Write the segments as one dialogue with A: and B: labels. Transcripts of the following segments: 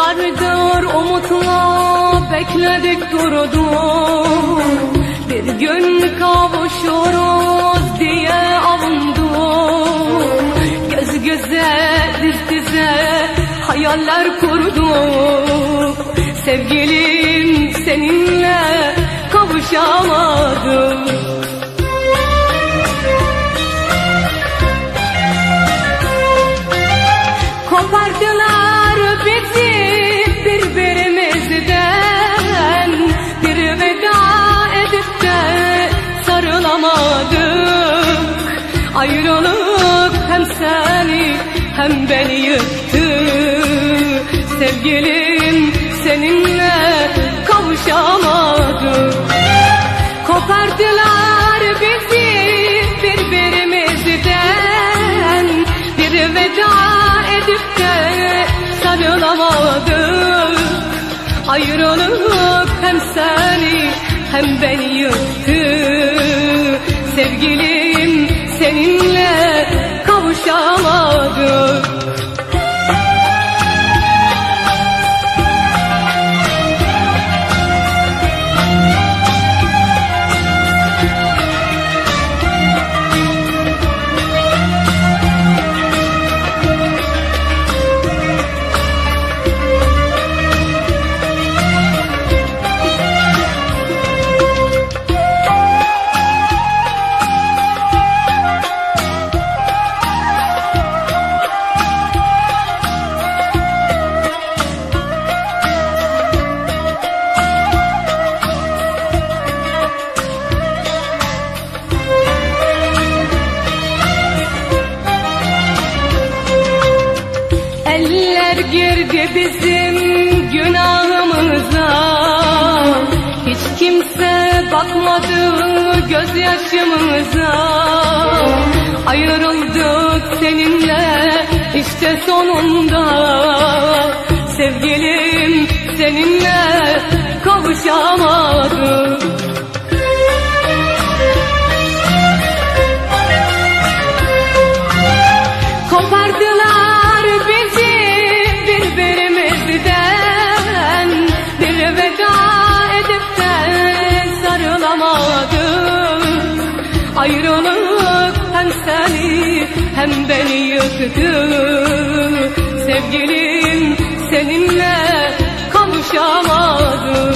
A: Yıllardır umutla bekledik durduk Bir gün kavuşuruz diye avunduk Göz göze diz dize hayaller kurduk Sevgilim seninle kavuşamadım Sevgilim seninle kavuşamadık Kopardılar bizi birbirimizden. Bir veda edip de sarılamadık Ayrılık hem seni hem beni yıktı. Sevgilim seninle girdi bizim günahımıza Hiç kimse bakmadı gözyaşımıza. Ayrıldık seninle işte sonunda. Sevgilim seninle kavuşamadık hem beni yıktı Sevgilim seninle kavuşamadık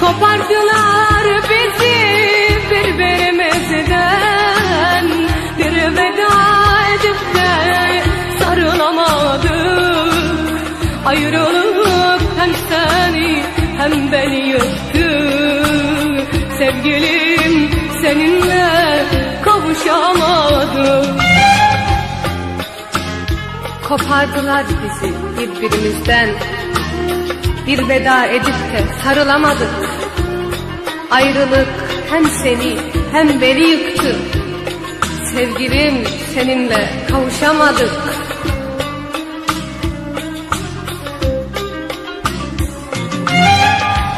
A: Kopardılar bizi birbirimizden Bir veda edip de sarılamadık Ayrılık hem seni hem beni yıktı Sevgilim seninle kavuşamadık
B: Kopardılar bizi birbirimizden. Bir veda edip de sarılamadık. Ayrılık hem seni hem beni yıktı. Sevgilim seninle kavuşamadık.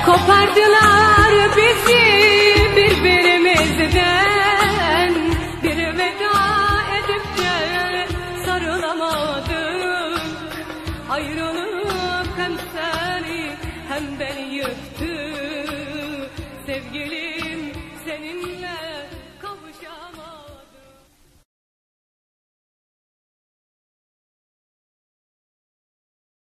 A: Kopardılar Ayrılık hem seni hem beni yıktı. Sevgili